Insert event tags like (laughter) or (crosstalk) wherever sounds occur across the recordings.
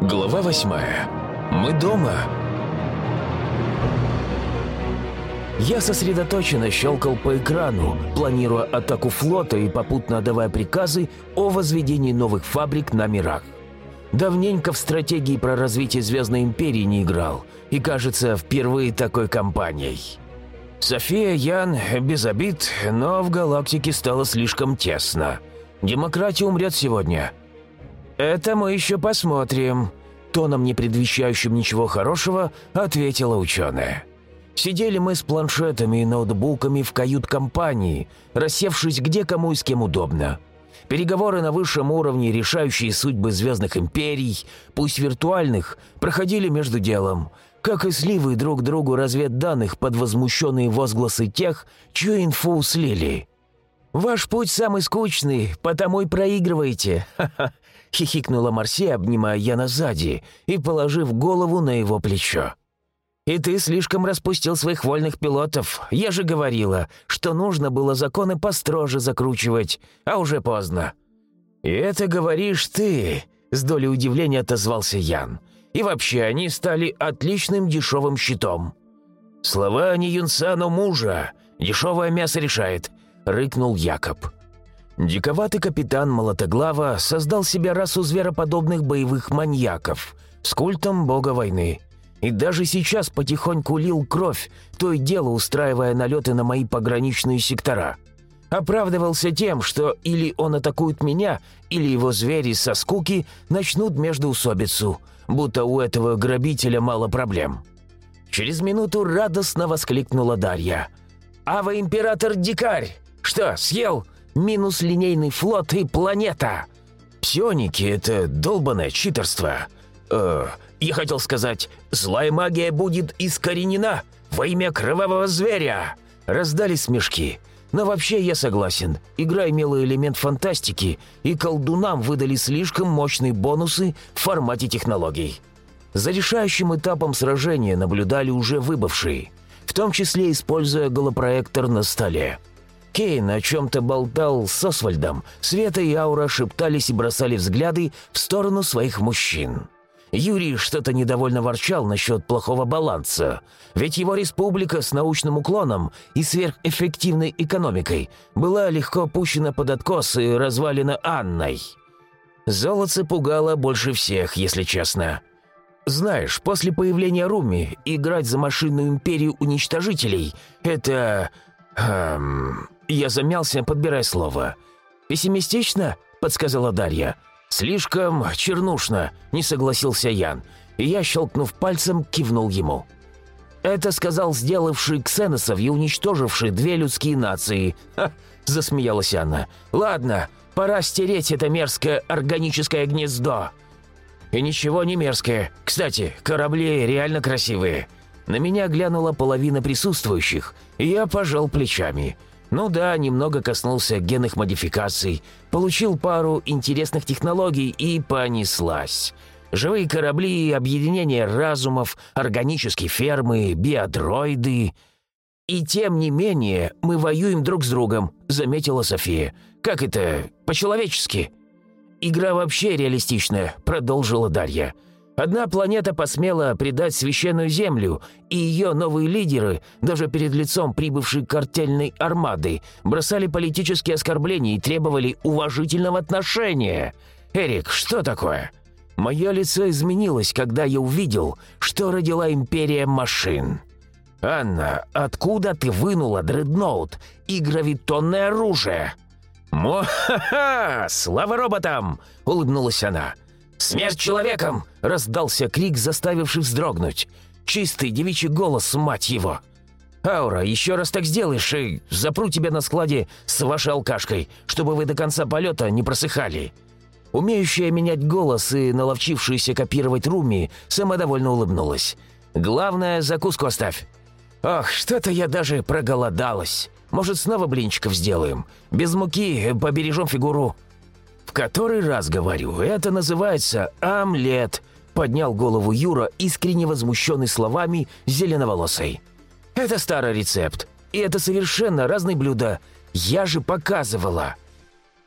Глава восьмая. Мы дома. Я сосредоточенно щелкал по экрану, планируя атаку флота и попутно отдавая приказы о возведении новых фабрик на мирах. Давненько в стратегии про развитие Звездной Империи не играл, и, кажется, впервые такой компанией. София Ян без обид, но в галактике стало слишком тесно. Демократия умрет сегодня. «Это мы еще посмотрим», — тоном, не предвещающим ничего хорошего, ответила ученая. Сидели мы с планшетами и ноутбуками в кают-компании, рассевшись где кому и с кем удобно. Переговоры на высшем уровне, решающие судьбы звездных империй, пусть виртуальных, проходили между делом, как и сливы друг другу разведданных под возмущенные возгласы тех, чью инфу слили. «Ваш путь самый скучный, потому и проигрываете», — хихикнула Марси, обнимая Яна сзади и положив голову на его плечо. «И ты слишком распустил своих вольных пилотов. Я же говорила, что нужно было законы построже закручивать, а уже поздно». «И это говоришь ты», — с долей удивления отозвался Ян. «И вообще, они стали отличным дешевым щитом». «Слова не юнца, но мужа. Дешевое мясо решает», — рыкнул Якоб. Диковатый капитан Молотоглава создал себе расу звероподобных боевых маньяков с культом бога войны и даже сейчас потихоньку лил кровь, то и дело устраивая налеты на мои пограничные сектора. Оправдывался тем, что или он атакует меня, или его звери со скуки начнут междоусобицу, будто у этого грабителя мало проблем. Через минуту радостно воскликнула Дарья. «Ава Император Дикарь! Что, съел? Минус линейный флот и планета!» «Псионики — это долбанное читерство. Э, я хотел сказать, злая магия будет искоренена во имя кровавого зверя!» Раздались смешки. Но вообще я согласен. Игра имела элемент фантастики, и колдунам выдали слишком мощные бонусы в формате технологий. За решающим этапом сражения наблюдали уже выбывшие, в том числе используя голопроектор на столе. Кейн о чем-то болтал с Освальдом, Света и Аура шептались и бросали взгляды в сторону своих мужчин. Юрий что-то недовольно ворчал насчет плохого баланса, ведь его республика с научным уклоном и сверхэффективной экономикой была легко опущена под откос и развалена Анной. Золотце пугало больше всех, если честно. Знаешь, после появления Руми играть за машинную империю уничтожителей — это... Эм, я замялся, подбирая слово. «Пессимистично?» — подсказала Дарья. «Слишком чернушно», — не согласился Ян, и я, щелкнув пальцем, кивнул ему. «Это сказал сделавший ксеносов и уничтоживший две людские нации». «Ха!» — засмеялась Анна. «Ладно, пора стереть это мерзкое органическое гнездо». «И ничего не мерзкое. Кстати, корабли реально красивые». На меня глянула половина присутствующих, и я пожал плечами — ну да, немного коснулся генных модификаций, получил пару интересных технологий и понеслась. Живые корабли, объединение разумов, органические фермы, биодроиды. «И тем не менее мы воюем друг с другом», — заметила София. «Как это? По-человечески?» «Игра вообще реалистичная», — продолжила Дарья. Одна планета посмела предать священную землю, и ее новые лидеры, даже перед лицом прибывшей картельной армады, бросали политические оскорбления и требовали уважительного отношения. «Эрик, что такое?» Мое лицо изменилось, когда я увидел, что родила империя машин. «Анна, откуда ты вынула дредноут и гравитонное оружие?» «Мо-ха-ха! Слава роботам!» — улыбнулась она. «Смерть человеком!» — раздался крик, заставивший вздрогнуть. Чистый девичий голос, мать его! «Аура, еще раз так сделаешь, и запру тебя на складе с вашей алкашкой, чтобы вы до конца полета не просыхали». Умеющая менять голос и наловчившаяся копировать Руми самодовольно улыбнулась. «Главное, закуску оставь». «Ох, что-то я даже проголодалась. Может, снова блинчиков сделаем? Без муки побережем фигуру». «В который раз говорю, это называется омлет», — поднял голову Юра, искренне возмущенный словами зеленоволосой. «Это старый рецепт, и это совершенно разные блюда. Я же показывала».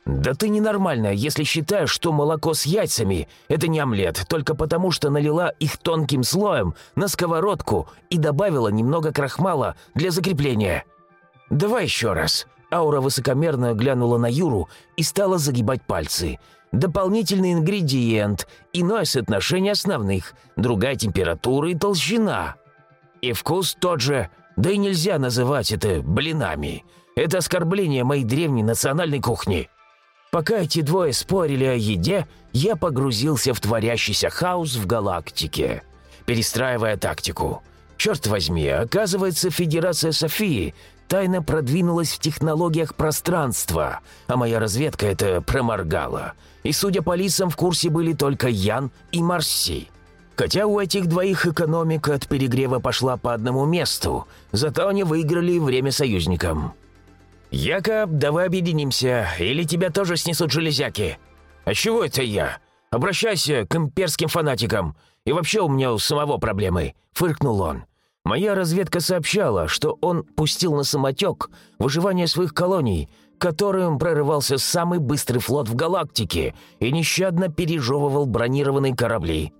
«Да ты ненормальная, если считаешь, что молоко с яйцами – это не омлет, только потому что налила их тонким слоем на сковородку и добавила немного крахмала для закрепления. Давай еще раз». Аура высокомерно глянула на Юру и стала загибать пальцы. Дополнительный ингредиент, иное соотношение основных, другая температура и толщина. И вкус тот же, да и нельзя называть это блинами. Это оскорбление моей древней национальной кухни. Пока эти двое спорили о еде, я погрузился в творящийся хаос в галактике, перестраивая тактику. Черт возьми, оказывается, Федерация Софии тайно продвинулась в технологиях пространства, а моя разведка это проморгала. И, судя по лицам, в курсе были только Ян и Марси. Хотя у этих двоих экономика от перегрева пошла по одному месту, зато они выиграли время союзникам. «Якоб, давай объединимся, или тебя тоже снесут железяки». «А чего это я? Обращайся к имперским фанатикам. И вообще у меня у самого проблемы», — фыркнул он. Моя разведка сообщала, что он пустил на самотек выживание своих колоний, которым прорывался самый быстрый флот в галактике и нещадно пережевывал бронированные корабли.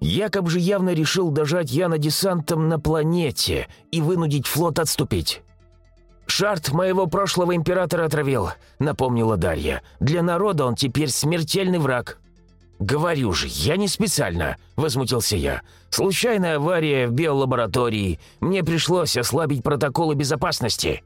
Якоб же явно решил дожать Яна десантом на планете и вынудить флот отступить. «Шарт моего прошлого императора отравил», — напомнила Дарья. «Для народа он теперь смертельный враг». «Говорю же, я не специально», — возмутился я. «Случайная авария в биолаборатории. Мне пришлось ослабить протоколы безопасности».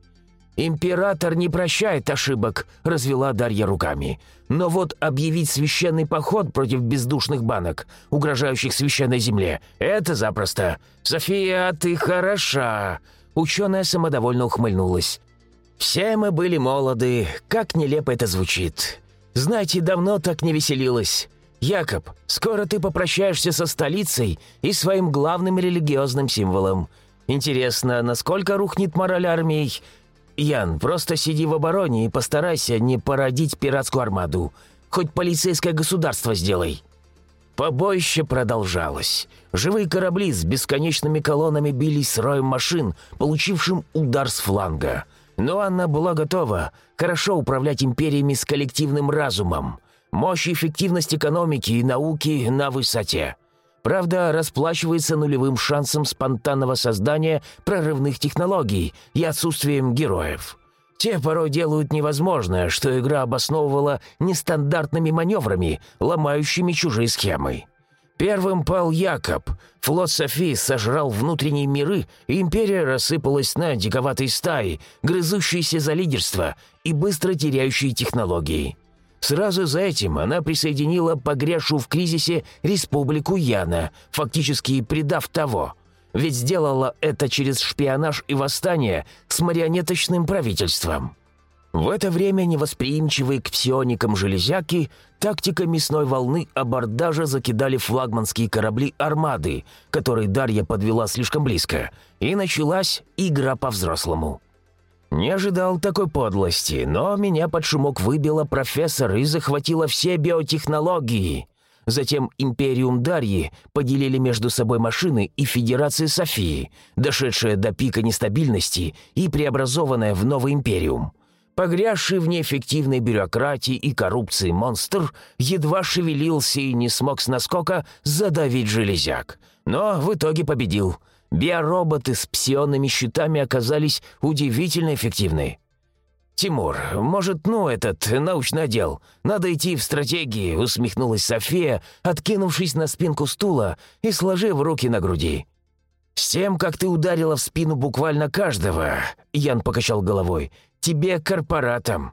«Император не прощает ошибок», — развела Дарья руками. «Но вот объявить священный поход против бездушных банок, угрожающих священной земле, это запросто. София, ты хороша!» Ученая самодовольно ухмыльнулась. «Все мы были молоды, как нелепо это звучит. Знаете, давно так не веселилась. Якоб, скоро ты попрощаешься со столицей и своим главным религиозным символом. Интересно, насколько рухнет мораль армии? Ян, просто сиди в обороне и постарайся не породить пиратскую армаду. Хоть полицейское государство сделай». Побоище продолжалось. Живые корабли с бесконечными колоннами бились с роем машин, получившим удар с фланга. Но она была готова хорошо управлять империями с коллективным разумом. Мощь и эффективность экономики и науки на высоте. Правда, расплачивается нулевым шансом спонтанного создания прорывных технологий и отсутствием героев. Те порой делают невозможное, что игра обосновывала нестандартными маневрами, ломающими чужие схемы. Первым пал Якоб. Флот Софии сожрал внутренние миры, и империя рассыпалась на диковатые стаи, грызущиеся за лидерство и быстро теряющие технологии. Сразу за этим она присоединила погрязшую в кризисе республику Яна, фактически предав того. Ведь сделала это через шпионаж и восстание с марионеточным правительством. В это время невосприимчивые к псионикам железяки тактика мясной волны абордажа закидали флагманские корабли «Армады», которые Дарья подвела слишком близко, и началась игра по-взрослому. Не ожидал такой подлости, но меня под шумок выбила профессор и захватила все биотехнологии. Затем Империум Дарьи поделили между собой машины и Федерация Софии, дошедшая до пика нестабильности и преобразованная в новый Империум. Погрязший в неэффективной бюрократии и коррупции монстр едва шевелился и не смог с наскока задавить железяк. Но в итоге победил — Биороботы с псионными щитами оказались удивительно эффективны. «Тимур, может, ну этот, научный отдел? Надо идти в стратегии», — усмехнулась София, откинувшись на спинку стула и сложив руки на груди. «С тем, как ты ударила в спину буквально каждого», — Ян покачал головой, — «тебе корпоратом».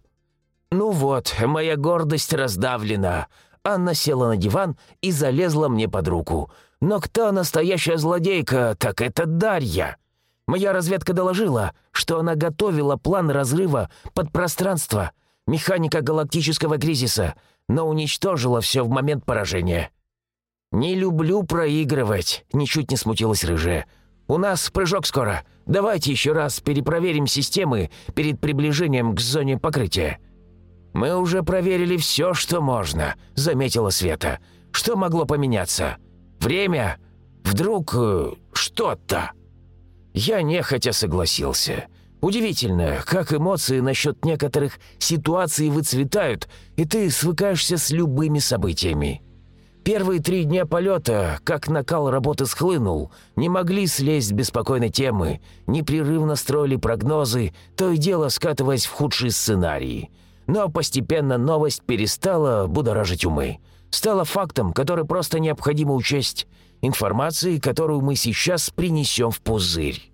«Ну вот, моя гордость раздавлена». Анна села на диван и залезла мне под руку — но кто настоящая злодейка, так это Дарья. Моя разведка доложила, что она готовила план разрыва подпространства, механика галактического кризиса, но уничтожила все в момент поражения. «Не люблю проигрывать», — ничуть не смутилась рыжая. «У нас прыжок скоро. Давайте еще раз перепроверим системы перед приближением к зоне покрытия». «Мы уже проверили все, что можно», — заметила Света. «Что могло поменяться?» Время? Вдруг э, что-то?» Я нехотя согласился. Удивительно, как эмоции насчет некоторых ситуаций выцветают, и ты свыкаешься с любыми событиями. Первые три дня полета, как накал работы схлынул, не могли слезть с беспокойной темы, непрерывно строили прогнозы, то и дело скатываясь в худшие сценарии. Но постепенно новость перестала будоражить умы. Стала фактом, который просто необходимо учесть, информацией, которую мы сейчас принесем в пузырь.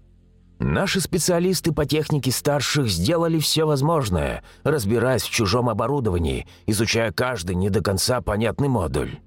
Наши специалисты по технике старших сделали все возможное, разбираясь в чужом оборудовании, изучая каждый не до конца понятный модуль.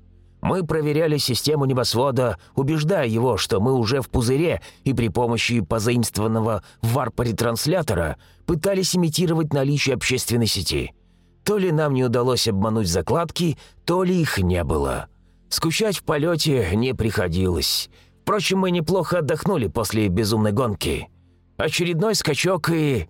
Мы проверяли систему небосвода, убеждая его, что мы уже в пузыре и при помощи позаимствованного варп-ретранслятора пытались имитировать наличие общественной сети. То ли нам не удалось обмануть закладки, то ли их не было. Скучать в полете не приходилось. Впрочем, мы неплохо отдохнули после безумной гонки. Очередной скачок и...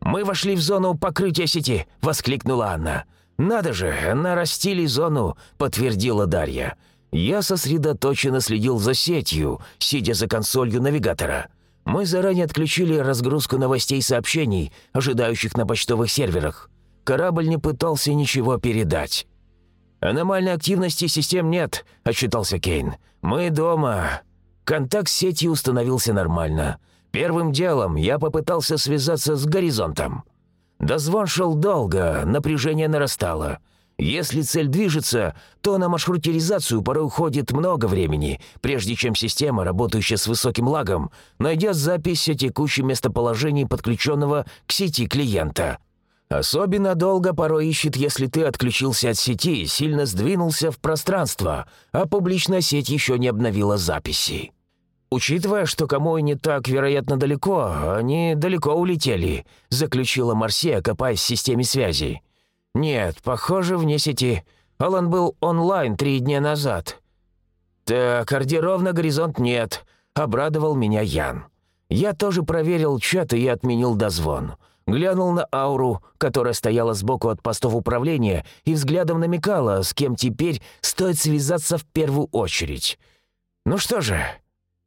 «Мы вошли в зону покрытия сети!» — воскликнула Анна. «Надо же, нарастили зону», — подтвердила Дарья. Я сосредоточенно следил за сетью, сидя за консолью навигатора. Мы заранее отключили разгрузку новостей и сообщений, ожидающих на почтовых серверах. Корабль не пытался ничего передать. «Аномальной активности систем нет», — отчитался Кейн. «Мы дома». Контакт с сетью установился нормально. Первым делом я попытался связаться с горизонтом. Дозвон шел долго, напряжение нарастало. Если цель движется, то на маршрутизацию порой уходит много времени, прежде чем система, работающая с высоким лагом, найдет запись о текущем местоположении подключенного к сети клиента. Особенно долго порой ищет, если ты отключился от сети и сильно сдвинулся в пространство, а публичная сеть еще не обновила записи. «Учитывая, что кому и не так, вероятно, далеко, они далеко улетели», — заключила Марсия, копаясь в системе связи. «Нет, похоже, вне сети. Алан был онлайн три дня назад». «Так, ордеров горизонт нет», — обрадовал меня Ян. Я тоже проверил чат и отменил дозвон. Глянул на ауру, которая стояла сбоку от постов управления, и взглядом намекала, с кем теперь стоит связаться в первую очередь. «Ну что же,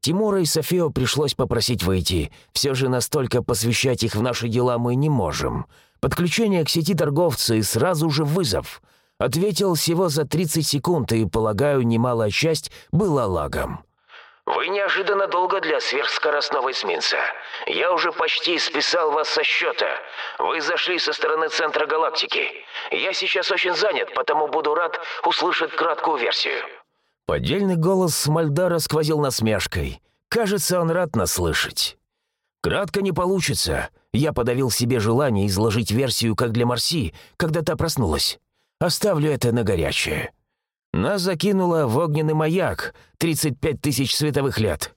Тимура и Софию пришлось попросить выйти. Все же настолько посвящать их в наши дела мы не можем. Подключение к сети торговца и сразу же вызов. Ответил всего за 30 секунд, и, полагаю, немалая часть была лагом. «Вы неожиданно долго для сверхскоростного эсминца. Я уже почти списал вас со счета. Вы зашли со стороны центра галактики. Я сейчас очень занят, потому буду рад услышать краткую версию». Поддельный голос Мальдара сквозил насмешкой. Кажется, он рад нас слышать. «Кратко не получится. Я подавил себе желание изложить версию, как для Марси, когда та проснулась. Оставлю это на горячее. Нас закинуло в огненный маяк, 35 тысяч световых лет.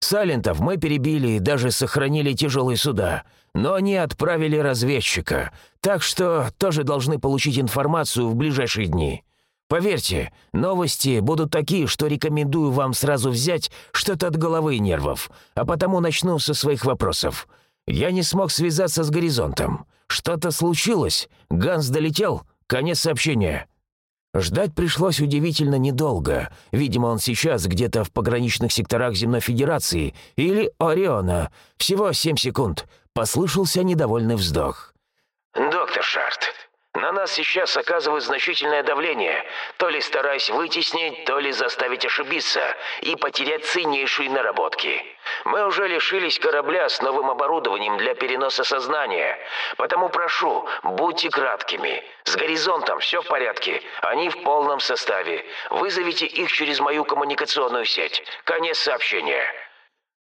Салентов мы перебили и даже сохранили тяжелые суда, но они отправили разведчика, так что тоже должны получить информацию в ближайшие дни. Поверьте, новости будут такие, что рекомендую вам сразу взять что-то от головы и нервов, а потому начну со своих вопросов. Я не смог связаться с горизонтом. Что-то случилось? Ганс долетел? Конец сообщения». Ждать пришлось удивительно недолго. Видимо, он сейчас где-то в пограничных секторах Земной Федерации или Ориона. Всего семь секунд. Послышался недовольный вздох. «Доктор Шарт, на нас сейчас оказывают значительное давление, то ли стараясь вытеснить, то ли заставить ошибиться и потерять ценнейшие наработки. Мы уже лишились корабля с новым оборудованием для переноса сознания, потому прошу, будьте краткими. С горизонтом все в порядке, они в полном составе. Вызовите их через мою коммуникационную сеть. Конец сообщения».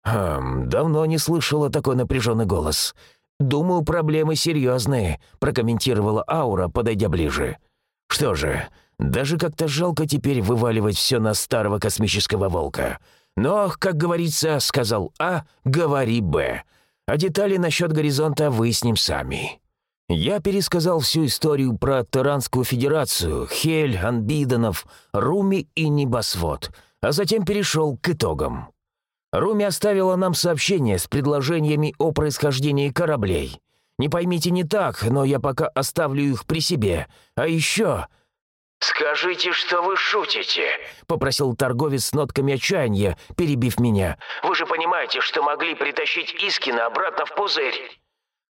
Хм, давно не слышала такой напряженный голос. «Думаю, проблемы серьезные», — прокомментировала Аура, подойдя ближе. «Что же, даже как-то жалко теперь вываливать все на старого космического волка. Но, как говорится, сказал А, говори Б. А детали насчет горизонта выясним сами». Я пересказал всю историю про Таранскую Федерацию, Хель, Анбидонов, Руми и Небосвод, а затем перешел к итогам. Руми оставила нам сообщение с предложениями о происхождении кораблей. Не поймите не так, но я пока оставлю их при себе. А еще...» «Скажите, что вы шутите», — попросил торговец с нотками отчаяния, перебив меня. «Вы же понимаете, что могли притащить Искина обратно в пузырь».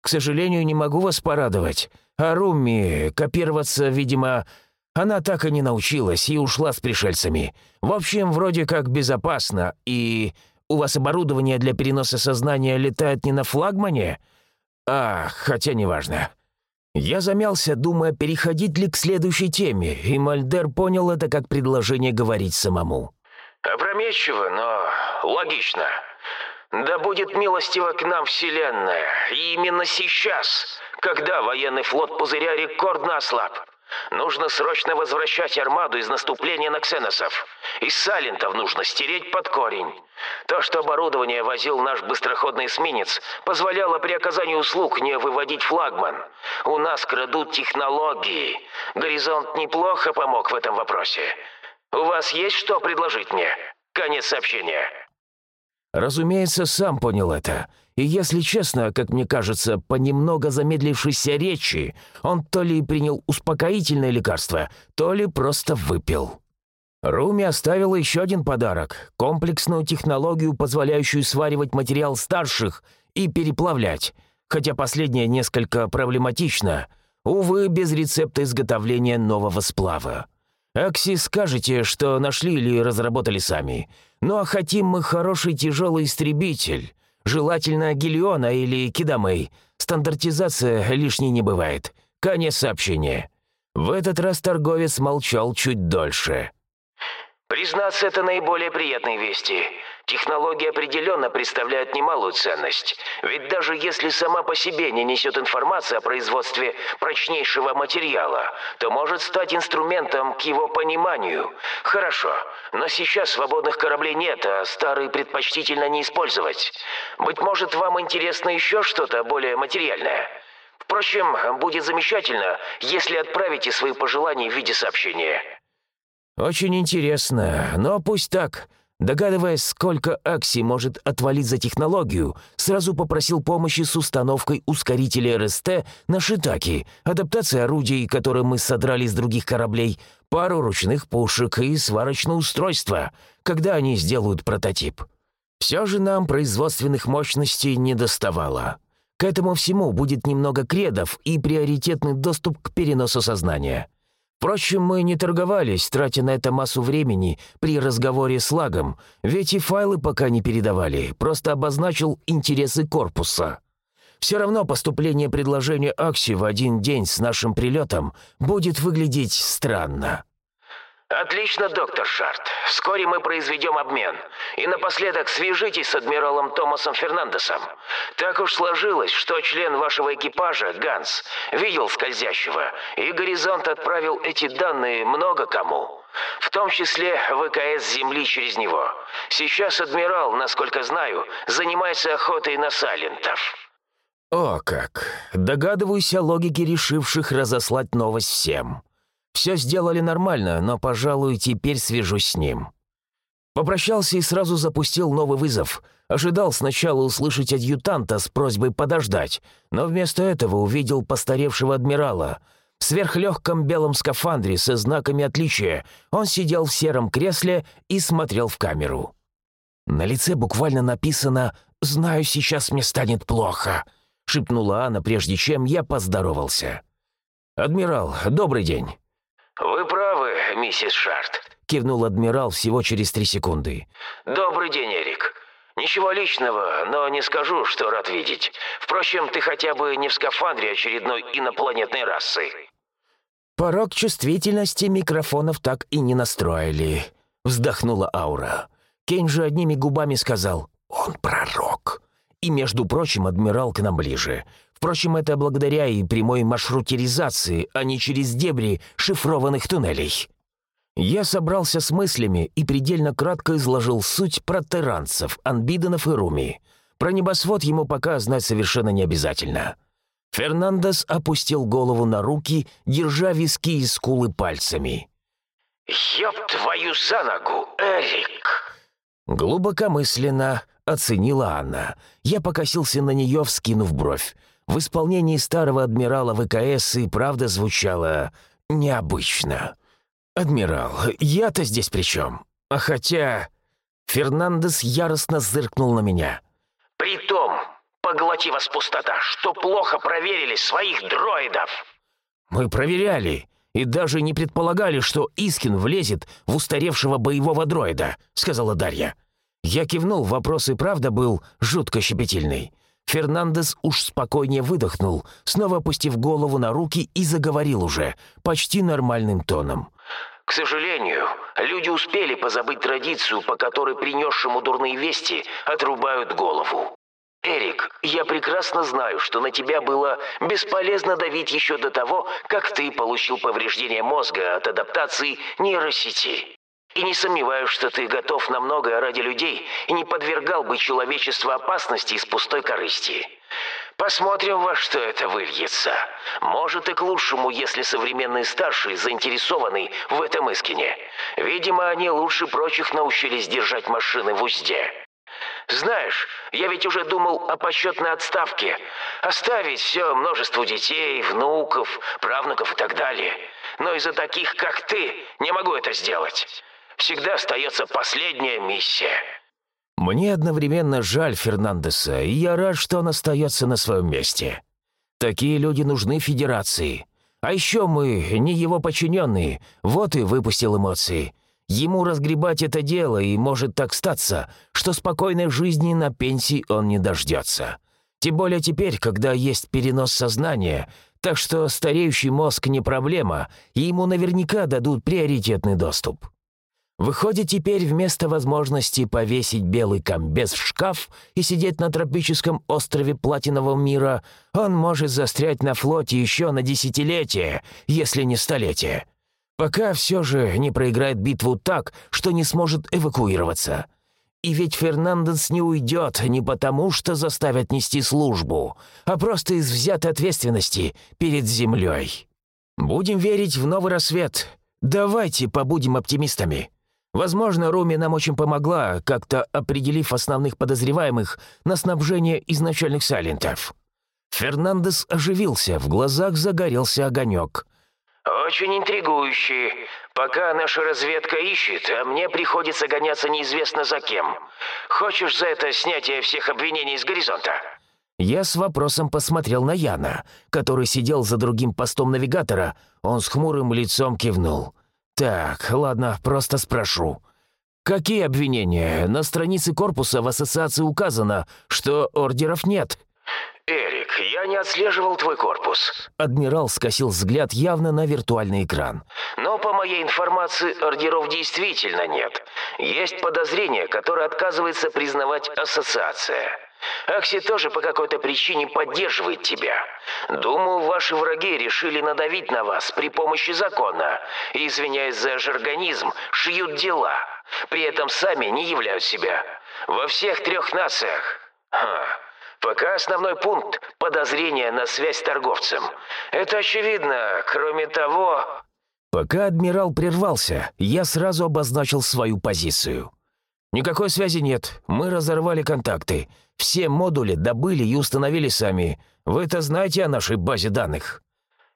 К сожалению, не могу вас порадовать. А Руми копироваться, видимо, она так и не научилась и ушла с пришельцами. В общем, вроде как безопасно. И у вас оборудование для переноса сознания летает не на флагмане? А, хотя неважно. Я замялся, думая, переходить ли к следующей теме, и Мальдер понял это как предложение говорить самому. «Опрометчиво, но логично. Да будет милостива к нам Вселенная, и именно сейчас, когда военный флот Пузыря рекордно ослаб. Нужно срочно возвращать армаду из наступления на ксеносов. Из Салентов нужно стереть под корень. То, что оборудование возил наш быстроходный эсминец, позволяло при оказании услуг не выводить флагман. У нас крадут технологии. Горизонт неплохо помог в этом вопросе. У вас есть что предложить мне? Конец сообщения. Разумеется, сам понял это. И если честно, как мне кажется, по немного замедлившейся речи, он то ли принял успокоительное лекарство, то ли просто выпил. Руми оставила еще один подарок — комплексную технологию, позволяющую сваривать материал старших и переплавлять, хотя последнее несколько проблематично. Увы, без рецепта изготовления нового сплава. Акси скажете, что нашли или разработали сами. Ну а хотим мы хороший тяжелый истребитель. Желательно Гелиона или Кидамей. Стандартизация лишней не бывает. Конец сообщения. В этот раз торговец молчал чуть дольше. Признаться, это наиболее приятные вести. Технология определенно представляет немалую ценность. Ведь даже если сама по себе не несет информации о производстве прочнейшего материала, то может стать инструментом к его пониманию. Хорошо, но сейчас свободных кораблей нет, а старые предпочтительно не использовать. Быть может, вам интересно еще что-то более материальное? Впрочем, будет замечательно, если отправите свои пожелания в виде сообщения. «Очень интересно, но пусть так». Догадываясь, сколько Акси может отвалить за технологию, сразу попросил помощи с установкой ускорителя РСТ на Шитаки, адаптация орудий, которые мы содрали с других кораблей, пару ручных пушек и сварочное устройство, когда они сделают прототип. Все же нам производственных мощностей не доставало. К этому всему будет немного кредов и приоритетный доступ к переносу сознания. Впрочем, мы не торговались, тратя на это массу времени при разговоре с Лагом, ведь и файлы пока не передавали, просто обозначил интересы корпуса. Все равно поступление предложения Акси в один день с нашим прилетом будет выглядеть странно. «Отлично, доктор Шарт. Вскоре мы произведем обмен. И напоследок свяжитесь с адмиралом Томасом Фернандесом. Так уж сложилось, что член вашего экипажа, Ганс, видел скользящего, и Горизонт отправил эти данные много кому. В том числе ВКС Земли через него. Сейчас адмирал, насколько знаю, занимается охотой на сайлентов». «О как! Догадываюсь о логике решивших разослать новость всем». Все сделали нормально, но, пожалуй, теперь свяжусь с ним. Попрощался и сразу запустил новый вызов. Ожидал сначала услышать адъютанта с просьбой подождать, но вместо этого увидел постаревшего адмирала. В сверхлегком белом скафандре со знаками отличия он сидел в сером кресле и смотрел в камеру. На лице буквально написано «Знаю, сейчас мне станет плохо», — шепнула Анна, прежде чем я поздоровался. «Адмирал, добрый день». «Вы правы, миссис Шарт», — кивнул адмирал всего через три секунды. «Добрый день, Эрик. Ничего личного, но не скажу, что рад видеть. Впрочем, ты хотя бы не в скафандре очередной инопланетной расы». «Порог чувствительности микрофонов так и не настроили», — вздохнула Аура. Кейн же одними губами сказал «Он пророк». И, между прочим, адмирал к нам ближе. Впрочем, это благодаря и прямой маршрутизации, а не через дебри шифрованных туннелей. Я собрался с мыслями и предельно кратко изложил суть про теранцев, анбиденов и руми. Про небосвод ему пока знать совершенно не обязательно. Фернандес опустил голову на руки, держа виски и скулы пальцами. «Ёб твою за ногу, Эрик!» Глубокомысленно оценила Анна. Я покосился на нее, вскинув бровь. В исполнении старого адмирала ВКС и правда звучало необычно. «Адмирал, я-то здесь при чем? А хотя...» Фернандес яростно зыркнул на меня. «Притом, поглоти вас пустота, что плохо проверили своих дроидов!» «Мы проверяли и даже не предполагали, что Искин влезет в устаревшего боевого дроида», — сказала Дарья. Я кивнул, вопрос и правда был жутко щепетильный. Фернандес уж спокойнее выдохнул, снова опустив голову на руки и заговорил уже, почти нормальным тоном. К сожалению, люди успели позабыть традицию, по которой принесшему дурные вести отрубают голову. Эрик, я прекрасно знаю, что на тебя было бесполезно давить еще до того, как ты получил повреждение мозга от адаптации нейросети. И не сомневаюсь, что ты готов на многое ради людей и не подвергал бы человечество опасности из пустой корысти. Посмотрим, во что это выльется. Может и к лучшему, если современные старшие заинтересованы в этом Искине. Видимо, они лучше прочих научились держать машины в узде. Знаешь, я ведь уже думал о почетной отставке. Оставить все множеству детей, внуков, правнуков и так далее. Но из-за таких, как ты, не могу это сделать. Всегда остается последняя миссия. Мне одновременно жаль Фернандеса, и я рад, что он остается на своем месте. Такие люди нужны Федерации. А еще мы не его подчиненные, вот и выпустил эмоции. Ему разгребать это дело, и может так статься, что спокойной жизни на пенсии он не дождется. Тем более теперь, когда есть перенос сознания, так что стареющий мозг не проблема, и ему наверняка дадут приоритетный доступ. Выходит, теперь вместо возможности повесить белый комбез в шкаф и сидеть на тропическом острове Платинового мира, он может застрять на флоте еще на десятилетие, если не столетие. Пока все же не проиграет битву так, что не сможет эвакуироваться. И ведь Фернандес не уйдет не потому, что заставят нести службу, а просто из взятой ответственности перед землей. Будем верить в новый рассвет. Давайте побудем оптимистами. Возможно, Руми нам очень помогла, как-то определив основных подозреваемых на снабжение изначальных сайлентов». Фернандес оживился, в глазах загорелся огонек. «Очень интригующе. Пока наша разведка ищет, а мне приходится гоняться неизвестно за кем. Хочешь за это снятие всех обвинений с горизонта?» Я с вопросом посмотрел на Яна, который сидел за другим постом навигатора. Он с хмурым лицом кивнул. «Так, ладно, просто спрошу. Какие обвинения? На странице корпуса в ассоциации указано, что ордеров нет». «Эрик, я не отслеживал твой корпус». Адмирал скосил взгляд явно на виртуальный экран. «Но по моей информации ордеров действительно нет. Есть подозрение, которое отказывается признавать ассоциация». Акси тоже по какой-то причине поддерживает тебя. Думаю, ваши враги решили надавить на вас при помощи закона и, извиняясь за жаргонизм, шьют дела. При этом сами не являют себя. Во всех трех нациях. Ха. Пока основной пункт – подозрение на связь с торговцем. Это очевидно. Кроме того... Пока адмирал прервался, я сразу обозначил свою позицию. Никакой связи нет. Мы разорвали контакты. Все модули добыли и установили сами. Вы это знаете о нашей базе данных?»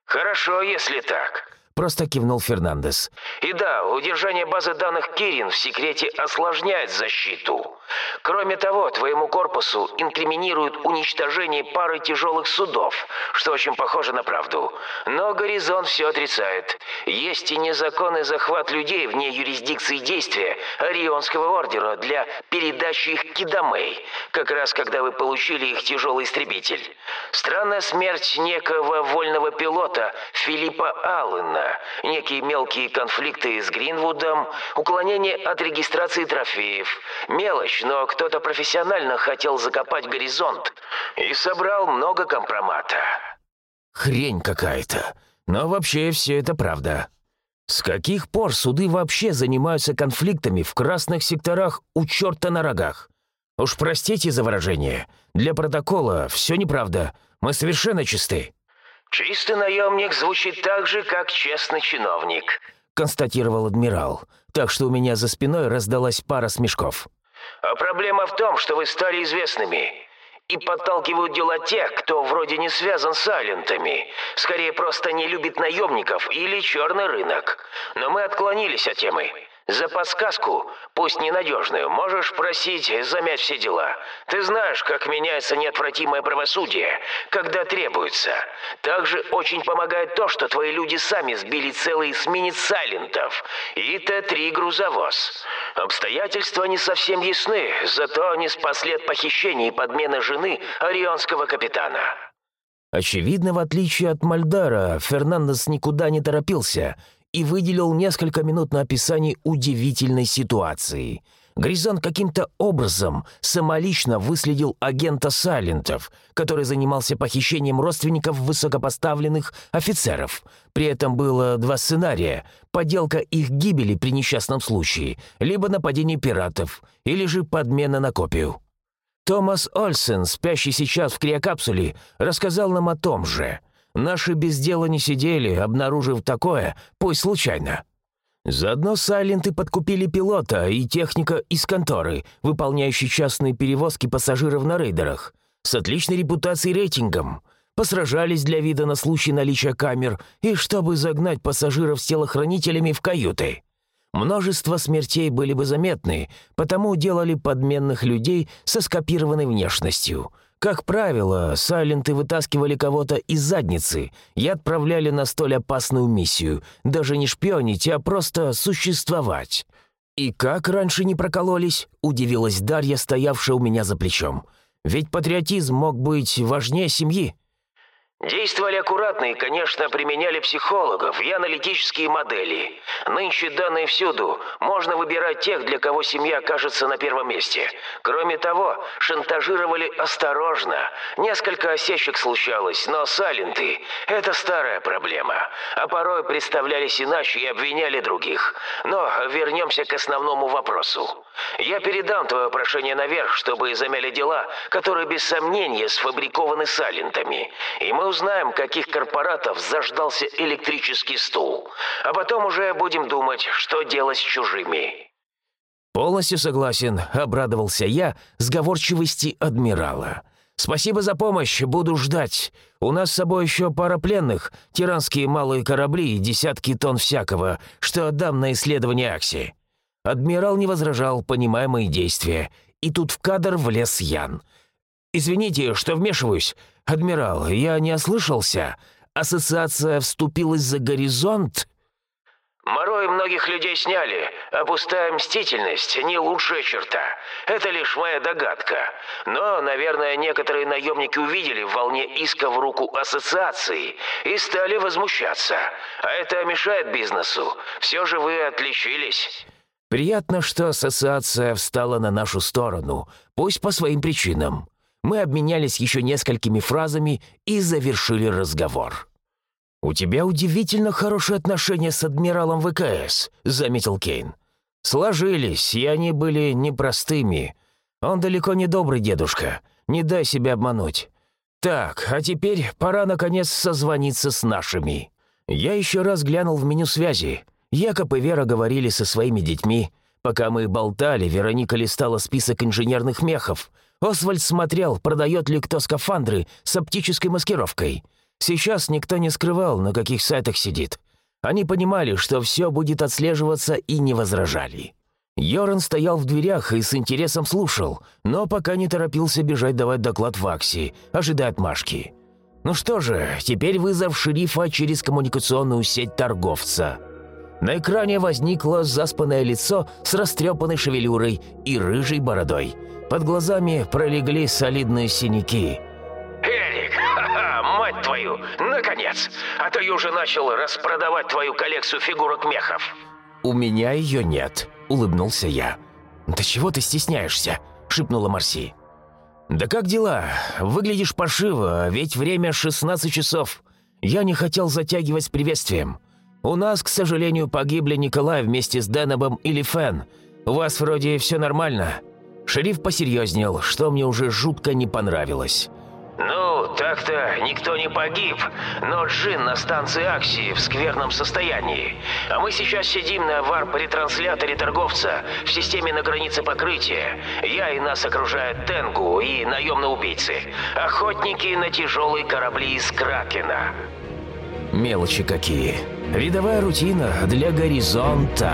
«Хорошо, если так. Просто кивнул Фернандес. «И да, удержание базы данных Кирин в секрете осложняет защиту. Кроме того, твоему корпусу инкриминируют уничтожение пары тяжелых судов, что очень похоже на правду. Но Горизонт все отрицает. Есть и незаконный захват людей вне юрисдикции действия Орионского ордера для передачи их Кидамей, как раз когда вы получили их тяжелый истребитель. Странная смерть некого вольного пилота Филиппа Аллена некие мелкие конфликты с Гринвудом, уклонение от регистрации трофеев. Мелочь, но кто-то профессионально хотел закопать горизонт и собрал много компромата. Хрень какая-то. Но вообще все это правда. С каких пор суды вообще занимаются конфликтами в красных секторах у черта на рогах? Уж простите за выражение. Для протокола все неправда. Мы совершенно чисты. «Чистый наемник звучит так же, как честный чиновник», — констатировал адмирал, так что у меня за спиной раздалась пара смешков. «А проблема в том, что вы стали известными, и подталкивают дела тех, кто вроде не связан с алентами, скорее просто не любит наемников или черный рынок. Но мы отклонились от темы. За подсказку, пусть ненадежную, можешь просить замять все дела. Ты знаешь, как меняется неотвратимое правосудие, когда требуется. Также очень помогает то, что твои люди сами сбили целый эсминец Сайлентов и Т-3 грузовоз. Обстоятельства не совсем ясны, зато они спасли от похищения и подмены жены орионского капитана. Очевидно, в отличие от Мальдара, Фернандес никуда не торопился и выделил несколько минут на описание удивительной ситуации. Гризон каким-то образом самолично выследил агента Сайлентов, который занимался похищением родственников высокопоставленных офицеров. При этом было два сценария – поделка их гибели при несчастном случае, либо нападение пиратов, или же подмена на копию. Томас Ольсен, спящий сейчас в криокапсуле, рассказал нам о том же. Наши без дела не сидели, обнаружив такое, пусть случайно. Заодно Сайленты подкупили пилота и техника из конторы, выполняющий частные перевозки пассажиров на рейдерах, с отличной репутацией и рейтингом. Посражались для вида на случай наличия камер и чтобы загнать пассажиров с телохранителями в каюты. Множество смертей были бы заметны, потому делали подменных людей со скопированной внешностью. Как правило, сайленты вытаскивали кого-то из задницы и отправляли на столь опасную миссию, даже не шпионить, а просто существовать. «И как раньше не прокололись?» – удивилась Дарья, стоявшая у меня за плечом. «Ведь патриотизм мог быть важнее семьи». Действовали аккуратно и, конечно, применяли психологов и аналитические модели. Нынче данные всюду. Можно выбирать тех, для кого семья окажется на первом месте. Кроме того, шантажировали осторожно. Несколько осечек случалось, но саленты – это старая проблема. А порой представлялись иначе и обвиняли других. Но вернемся к основному вопросу. Я передам твое прошение наверх, чтобы замяли дела, которые без сомнения сфабрикованы салентами. И мы узнаем, каких корпоратов заждался электрический стул. А потом уже будем думать, что делать с чужими». «Полностью согласен», — обрадовался я сговорчивости адмирала. «Спасибо за помощь, буду ждать. У нас с собой еще пара пленных, тиранские малые корабли и десятки тонн всякого, что отдам на исследование Акси». Адмирал не возражал, понимая мои действия, и тут в кадр влез Ян. «Извините, что вмешиваюсь. Адмирал, я не ослышался. Ассоциация вступилась за горизонт?» «Морой многих людей сняли, а пустая мстительность – не лучшая черта. Это лишь моя догадка. Но, наверное, некоторые наемники увидели в волне иска в руку ассоциации и стали возмущаться. А это мешает бизнесу. Все же вы отличились». «Приятно, что ассоциация встала на нашу сторону, пусть по своим причинам. Мы обменялись еще несколькими фразами и завершили разговор. «У тебя удивительно хорошие отношения с адмиралом ВКС», — заметил Кейн. «Сложились, и они были непростыми. Он далеко не добрый дедушка. Не дай себя обмануть. Так, а теперь пора, наконец, созвониться с нашими». Я еще раз глянул в меню связи. Якоб и Вера говорили со своими детьми. Пока мы болтали, Вероника листала список инженерных мехов — Освальд смотрел, продает ли кто скафандры с оптической маскировкой. Сейчас никто не скрывал, на каких сайтах сидит. Они понимали, что все будет отслеживаться и не возражали. Йоран стоял в дверях и с интересом слушал, но пока не торопился бежать давать доклад в Акси, ожидая отмашки. Ну что же, теперь вызов шерифа через коммуникационную сеть торговца. На экране возникло заспанное лицо с растрепанной шевелюрой и рыжей бородой – под глазами пролегли солидные синяки. «Эрик, (laughs) ха-ха, мать твою, наконец! А то я уже начал распродавать твою коллекцию фигурок мехов!» «У меня ее нет», — улыбнулся я. «Да чего ты стесняешься?» — шепнула Марси. «Да как дела? Выглядишь паршиво, ведь время 16 часов. Я не хотел затягивать с приветствием. У нас, к сожалению, погибли Николай вместе с Денобом или Фен. У вас вроде все нормально». Шериф посерьезнел, что мне уже жутко не понравилось. «Ну, так-то никто не погиб, но Джин на станции Аксии в скверном состоянии. А мы сейчас сидим на варп-ретрансляторе торговца в системе на границе покрытия. Я и нас окружают Тенгу и наемные убийцы. Охотники на тяжелые корабли из Кракена». Мелочи какие. Рядовая рутина для горизонта.